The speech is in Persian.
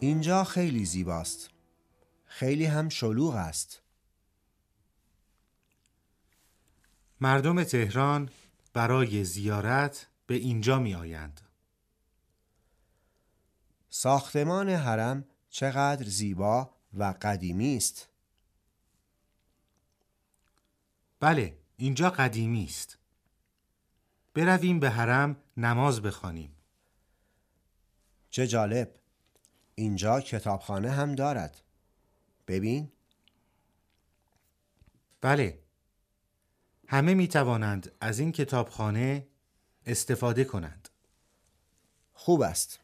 اینجا خیلی زیباست. خیلی هم شلوغ است. مردم تهران برای زیارت به اینجا می آیند. ساختمان حرم چقدر زیبا و قدیمی است. بله، اینجا قدیمی است. برویم به حرم نماز بخوانیم. چه جالب. اینجا کتابخانه هم دارد. ببین. بله. همه می توانند از این کتابخانه استفاده کنند. خوب است.